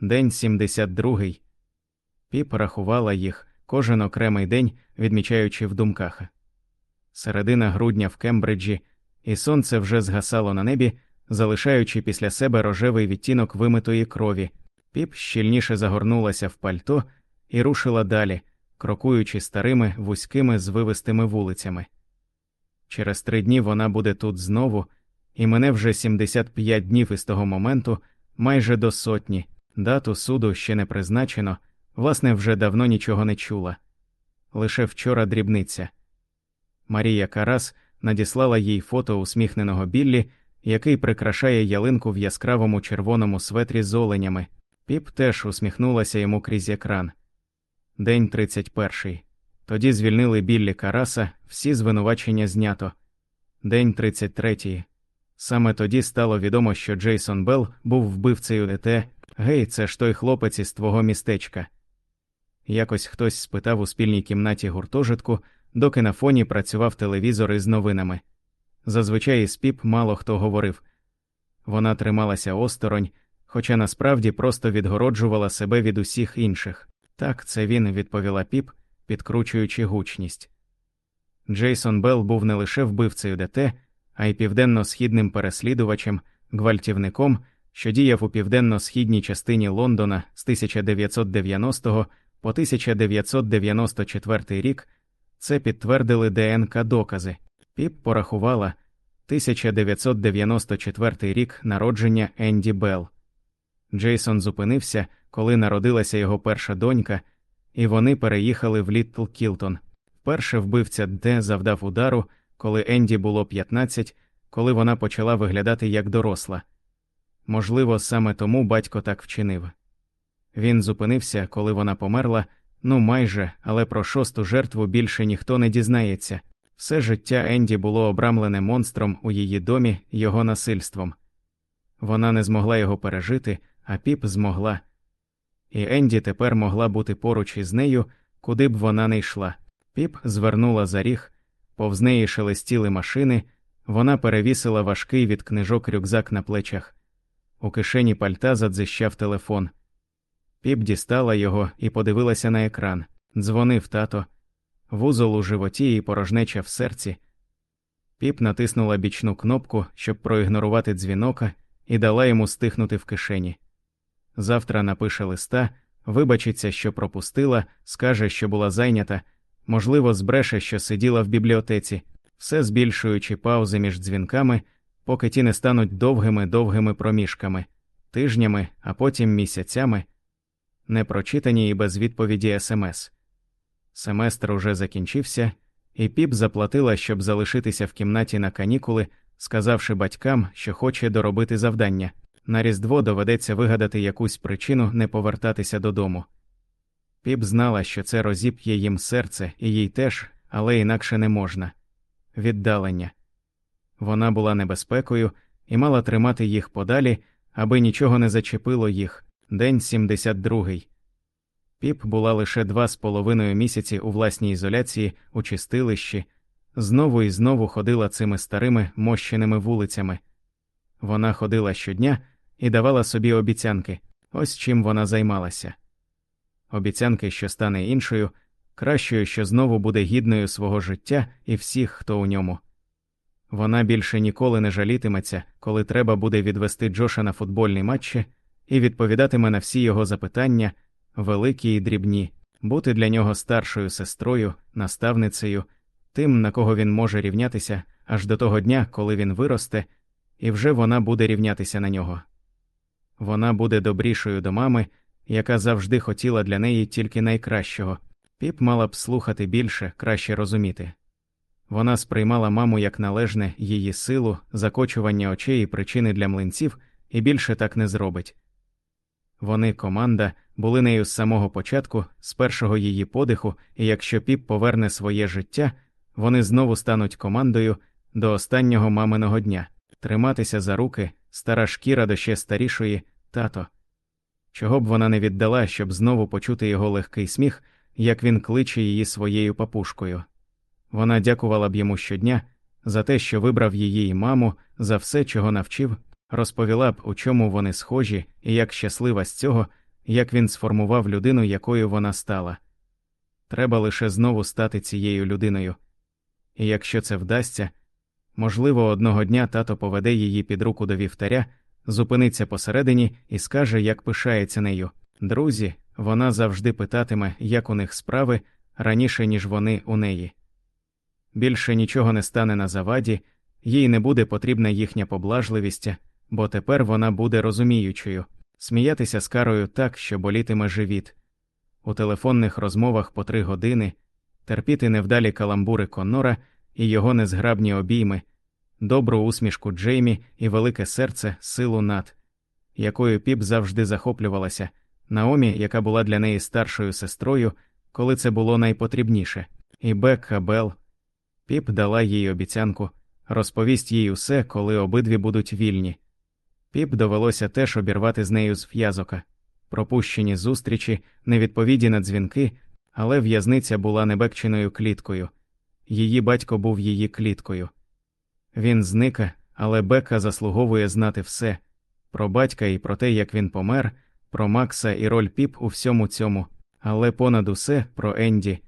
День 72. Піп рахувала їх кожен окремий день, відмічаючи в думках. Середина грудня в Кембриджі, і сонце вже згасало на небі, залишаючи після себе рожевий відтінок вимитої крові. Піп щільніше загорнулася в пальто і рушила далі, крокуючи старими вузькими звивистими вулицями. Через три дні вона буде тут знову, і мене вже 75 днів із того моменту, майже до сотні, дату суду ще не призначено, власне, вже давно нічого не чула. Лише вчора дрібниця. Марія Карас надіслала їй фото усміхненого Біллі, який прикрашає ялинку в яскравому червоному светрі з оленями. Піп теж усміхнулася йому крізь екран. День 31. Тоді звільнили Біллі Караса, всі звинувачення знято. День 33. Саме тоді стало відомо, що Джейсон Белл був вбивцею ДТ. Гей, це ж той хлопець із твого містечка. Якось хтось спитав у спільній кімнаті гуртожитку, доки на фоні працював телевізор із новинами. Зазвичай із піп мало хто говорив. Вона трималася осторонь, хоча насправді просто відгороджувала себе від усіх інших. Так, це він, відповіла піп, підкручуючи гучність. Джейсон Белл був не лише вбивцею ДТ, а й південно-східним переслідувачем, гвалтівником, що діяв у південно-східній частині Лондона з 1990 по 1994 рік. Це підтвердили ДНК докази. Піп порахувала 1994 рік народження Енді Белл. Джейсон зупинився, коли народилася його перша донька, і вони переїхали в Літтл Кілтон. Перше вбивця Д завдав удару, коли Енді було 15, коли вона почала виглядати як доросла. Можливо, саме тому батько так вчинив. Він зупинився, коли вона померла, ну майже, але про шосту жертву більше ніхто не дізнається. Все життя Енді було обрамлене монстром у її домі його насильством. Вона не змогла його пережити, а піп змогла. І Енді тепер могла бути поруч із нею, куди б вона не йшла. Піп звернула за ріг, повз неї шелестіли машини, вона перевісила важкий від книжок рюкзак на плечах. У кишені пальта задзищав телефон. Піп дістала його і подивилася на екран. Дзвонив тато, вузол у животі і порожнеча в серці. Піп натиснула бічну кнопку, щоб проігнорувати дзвінока, і дала йому стихнути в кишені. Завтра напише листа, вибачиться, що пропустила, скаже, що була зайнята, можливо, збреше, що сиділа в бібліотеці, все збільшуючи паузи між дзвінками, поки ті не стануть довгими довгими проміжками, тижнями, а потім місяцями, непрочитані і без відповіді смс. Семестр уже закінчився, і піп заплатила, щоб залишитися в кімнаті на канікули, сказавши батькам, що хоче доробити завдання. На Різдво доведеться вигадати якусь причину не повертатися додому. Піп знала, що це розіп'є їм серце, і їй теж, але інакше не можна. Віддалення. Вона була небезпекою і мала тримати їх подалі, аби нічого не зачепило їх. День 72. Піп була лише два з половиною місяці у власній ізоляції у чистилищі, знову і знову ходила цими старими мощеними вулицями. Вона ходила щодня і давала собі обіцянки ось чим вона займалася. Обіцянки, що стане іншою, кращою, що знову буде гідною свого життя і всіх, хто у ньому. Вона більше ніколи не жалітиметься, коли треба буде відвести Джоша на футбольні матчі, і відповідатиме на всі його запитання, великі і дрібні, бути для нього старшою сестрою, наставницею, тим, на кого він може рівнятися, аж до того дня, коли він виросте, і вже вона буде рівнятися на нього. Вона буде добрішою до мами, яка завжди хотіла для неї тільки найкращого. Піп мала б слухати більше, краще розуміти. Вона сприймала маму як належне її силу, закочування очей і причини для млинців, і більше так не зробить. Вони, команда, були нею з самого початку, з першого її подиху, і якщо піп поверне своє життя, вони знову стануть командою до останнього маминого дня, триматися за руки, стара шкіра до ще старішої тато. Чого б вона не віддала, щоб знову почути його легкий сміх, як він кличе її своєю папушкою. Вона дякувала б йому щодня за те, що вибрав її і маму, за все, чого навчив, розповіла б, у чому вони схожі, і як щаслива з цього, як він сформував людину, якою вона стала. Треба лише знову стати цією людиною. І якщо це вдасться, можливо, одного дня тато поведе її під руку до вівтаря, зупиниться посередині і скаже, як пишається нею. Друзі, вона завжди питатиме, як у них справи, раніше, ніж вони у неї. Більше нічого не стане на заваді, їй не буде потрібна їхня поблажливість, бо тепер вона буде розуміючою, сміятися з карою так, що болітиме живіт, у телефонних розмовах по три години, терпіти невдалі каламбури Коннора і його незграбні обійми, добру усмішку Джеймі і велике серце, силу над, якою піп завжди захоплювалася, Наомі, яка була для неї старшою сестрою, коли це було найпотрібніше, і Бекка Белл. Піп дала їй обіцянку, розповість їй усе, коли обидві будуть вільні. Піп довелося теж обірвати з нею з в'язока, пропущені зустрічі, невідповіді на дзвінки, але в'язниця була небекчиною кліткою. Її батько був її кліткою. Він зника, але Бека заслуговує знати все про батька і про те, як він помер, про Макса і роль піп у всьому цьому, але понад усе про Енді,